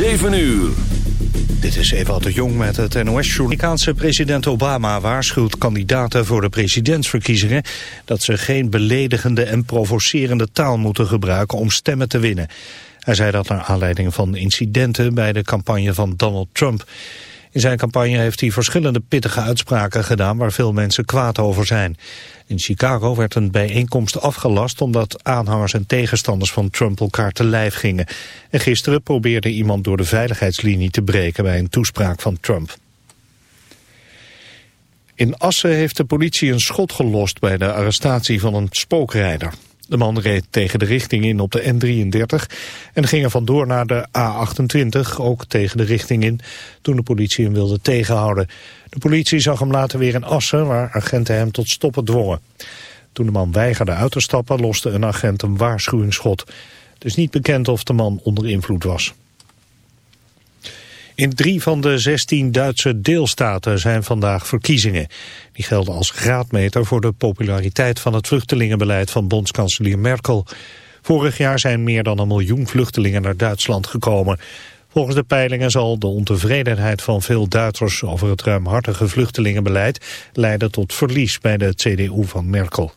7 uur. Dit is Eva de Jong met het NOS-journal. Amerikaanse president Obama waarschuwt kandidaten voor de presidentsverkiezingen... dat ze geen beledigende en provocerende taal moeten gebruiken om stemmen te winnen. Hij zei dat naar aanleiding van incidenten bij de campagne van Donald Trump. In zijn campagne heeft hij verschillende pittige uitspraken gedaan waar veel mensen kwaad over zijn. In Chicago werd een bijeenkomst afgelast omdat aanhangers en tegenstanders van Trump elkaar te lijf gingen. En gisteren probeerde iemand door de veiligheidslinie te breken bij een toespraak van Trump. In Assen heeft de politie een schot gelost bij de arrestatie van een spookrijder. De man reed tegen de richting in op de N33 en ging er vandoor naar de A28, ook tegen de richting in, toen de politie hem wilde tegenhouden. De politie zag hem later weer in Assen, waar agenten hem tot stoppen dwongen. Toen de man weigerde uit te stappen, loste een agent een waarschuwingsschot. Het is niet bekend of de man onder invloed was. In drie van de 16 Duitse deelstaten zijn vandaag verkiezingen. Die gelden als graadmeter voor de populariteit van het vluchtelingenbeleid van bondskanselier Merkel. Vorig jaar zijn meer dan een miljoen vluchtelingen naar Duitsland gekomen. Volgens de peilingen zal de ontevredenheid van veel Duitsers over het ruimhartige vluchtelingenbeleid leiden tot verlies bij de CDU van Merkel.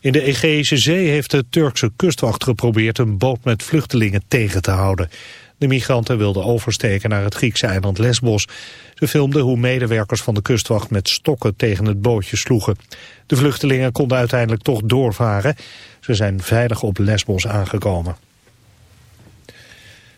In de Egeïsche Zee heeft de Turkse kustwacht geprobeerd een boot met vluchtelingen tegen te houden. De migranten wilden oversteken naar het Griekse eiland Lesbos. Ze filmden hoe medewerkers van de kustwacht met stokken tegen het bootje sloegen. De vluchtelingen konden uiteindelijk toch doorvaren. Ze zijn veilig op Lesbos aangekomen.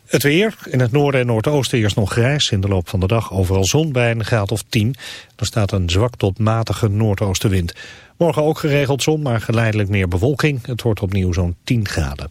Het weer. In het noorden en noordoosten eerst nog grijs. In de loop van de dag overal zon bij een graad of 10. Er staat een zwak tot matige noordoostenwind. Morgen ook geregeld zon, maar geleidelijk meer bewolking. Het wordt opnieuw zo'n 10 graden.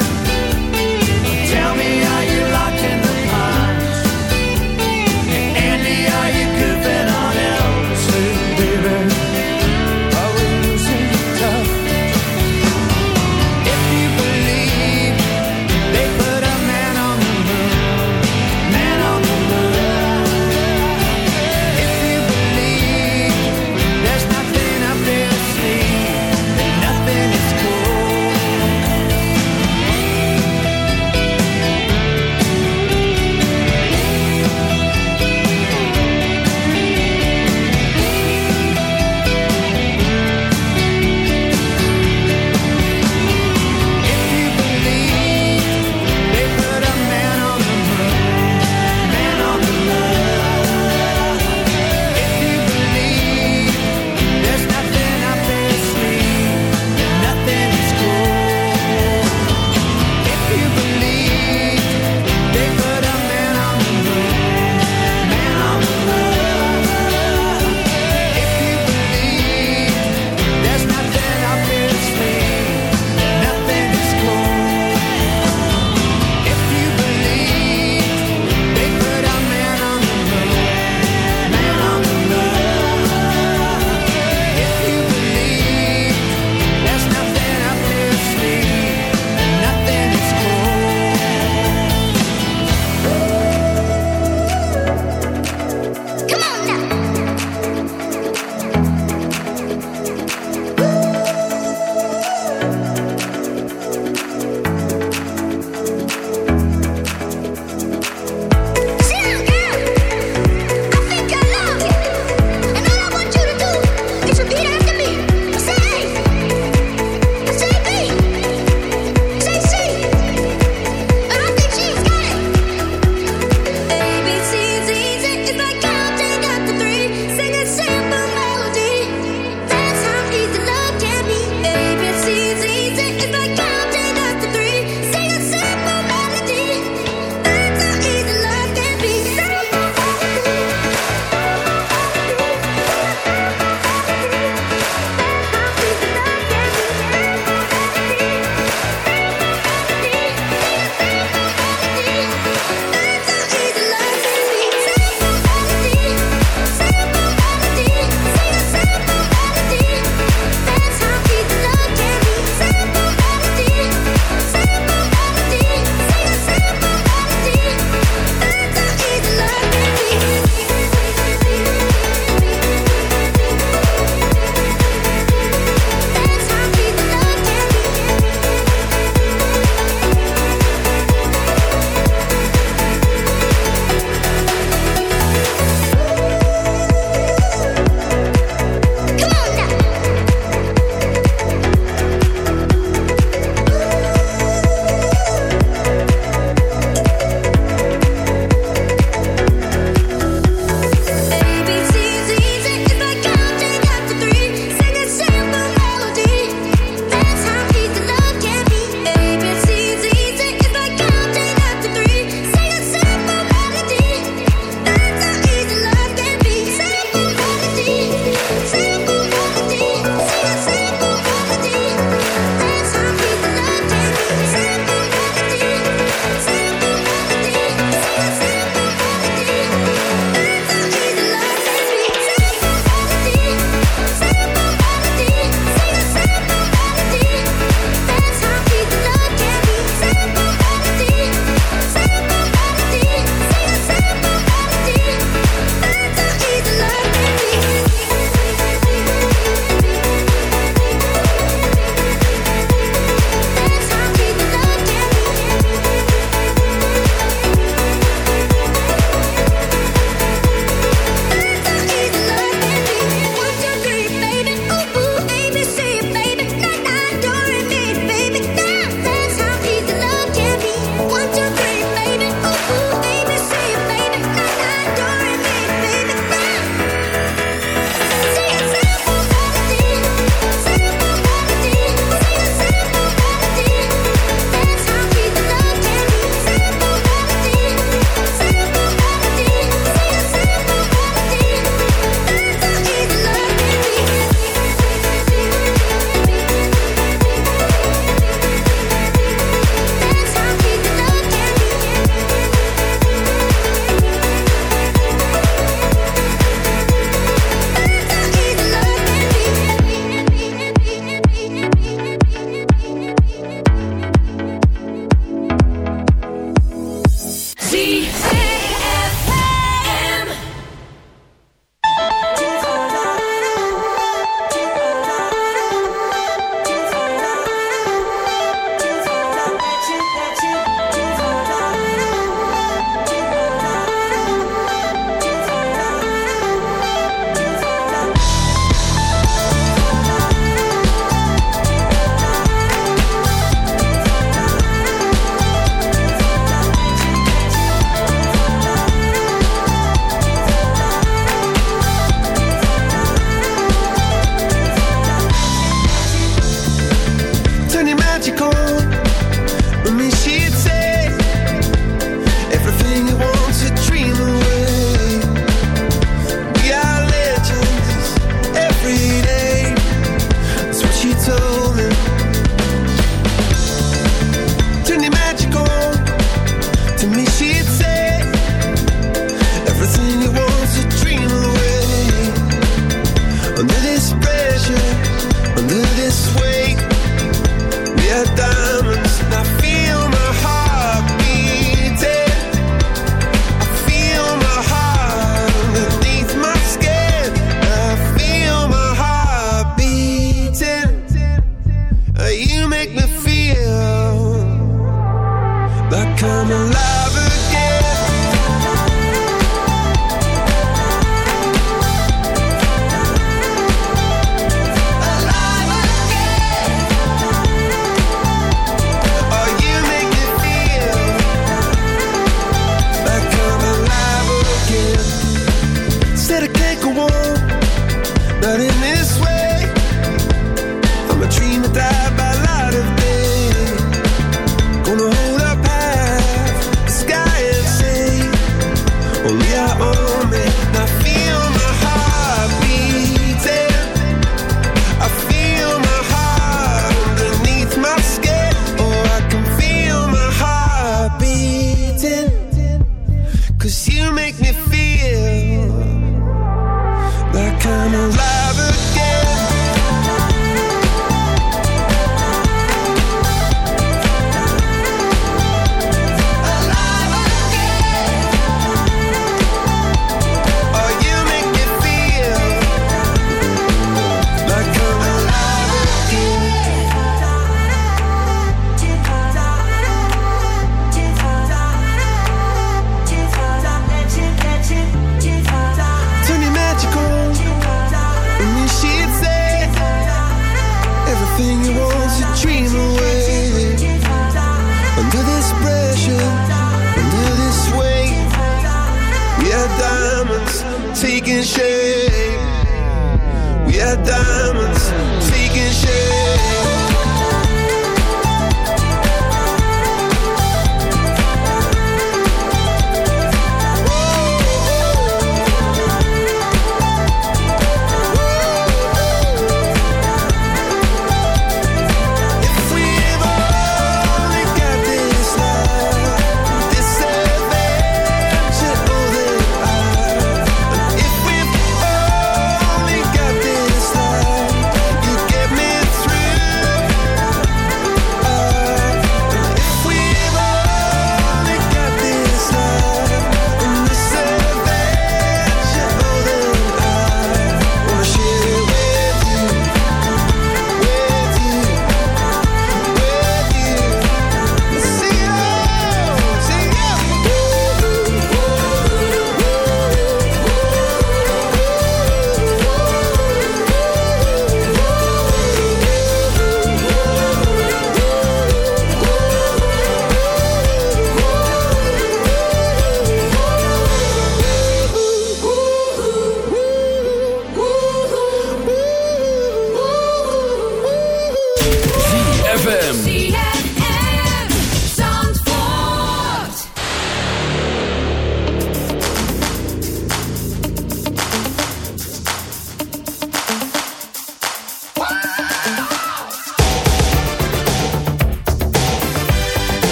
See.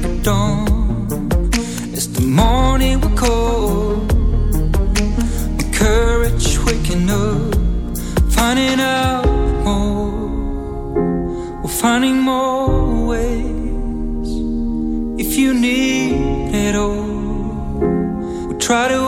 break of dawn. It's the morning we call The courage waking up Finding out more. We're finding more ways If you need it all. We'll try to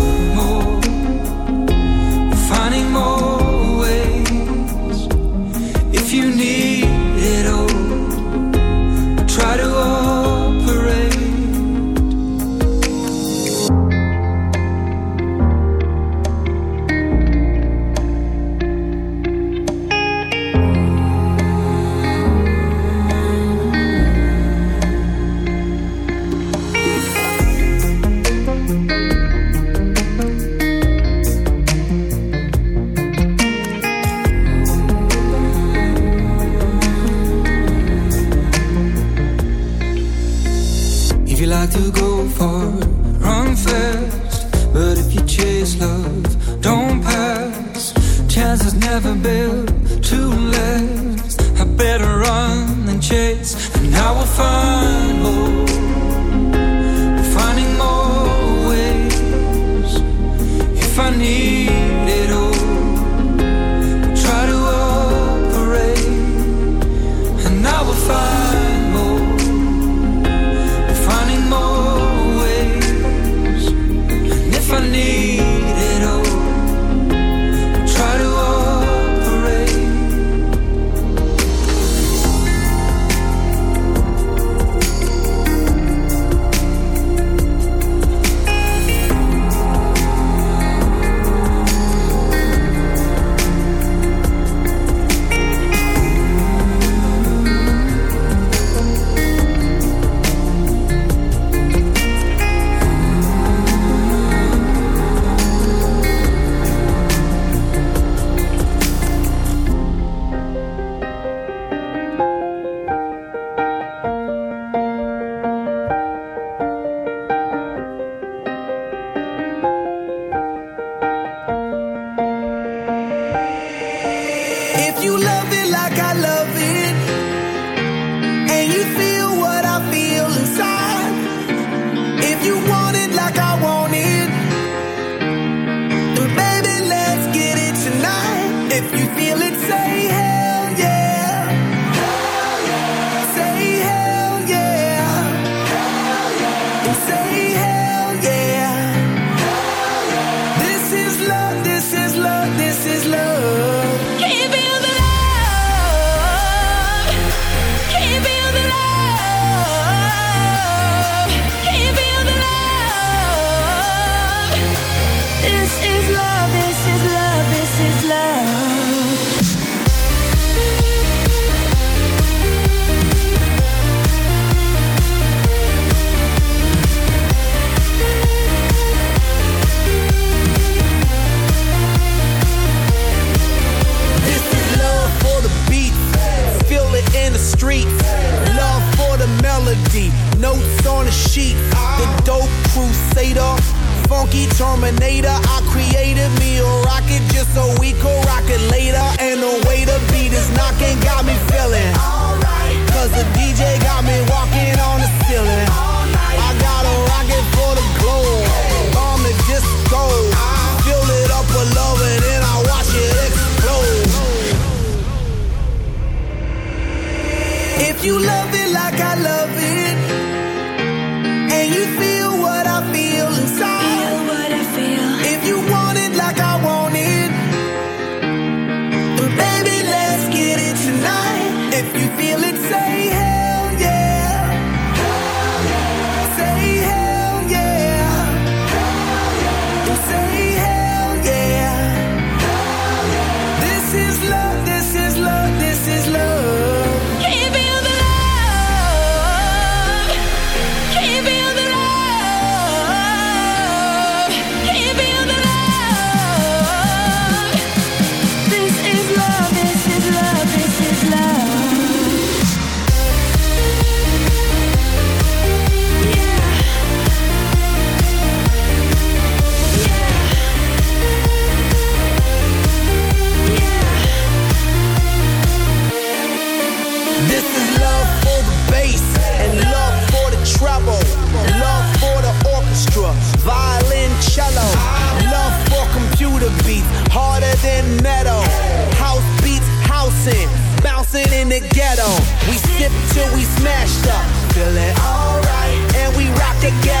We sip till we smashed up, feel it alright, and we rock together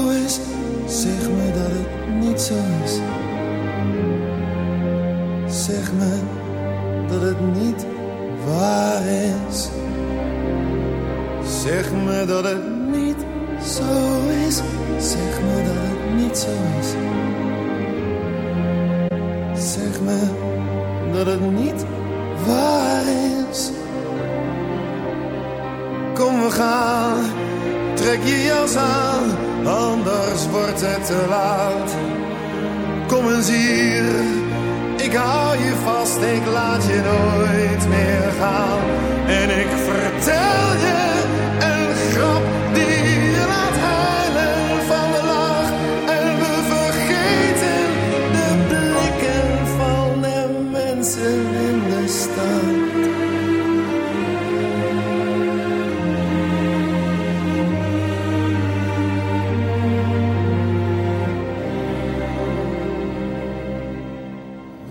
Zeg me dat het niet zo is, zeg me dat het niet zo is. Zeg me dat het niet waar is. Kom we gaan, trek je jas aan, anders wordt het te laat. Kom eens hier, ik hou je vast, ik laat je nooit meer gaan. En ik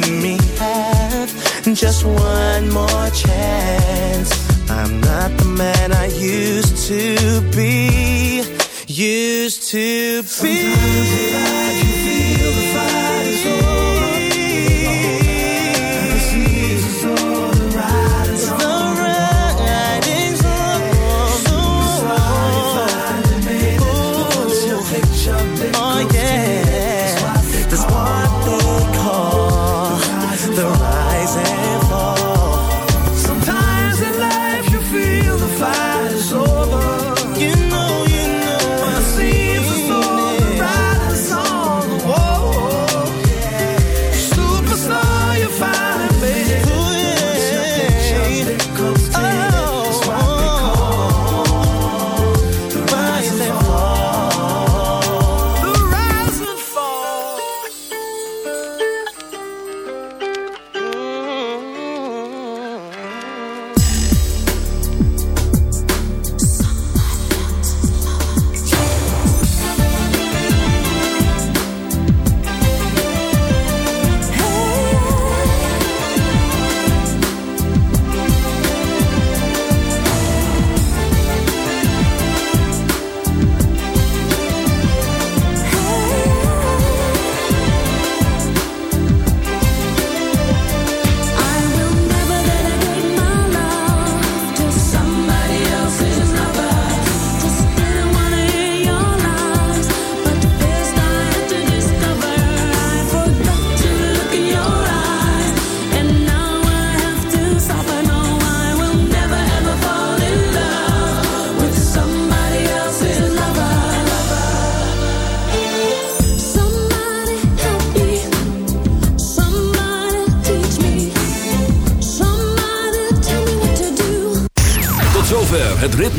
Let me have just one more chance. I'm not the man I used to be. Used to be. Sometimes you feel the fight is over. And it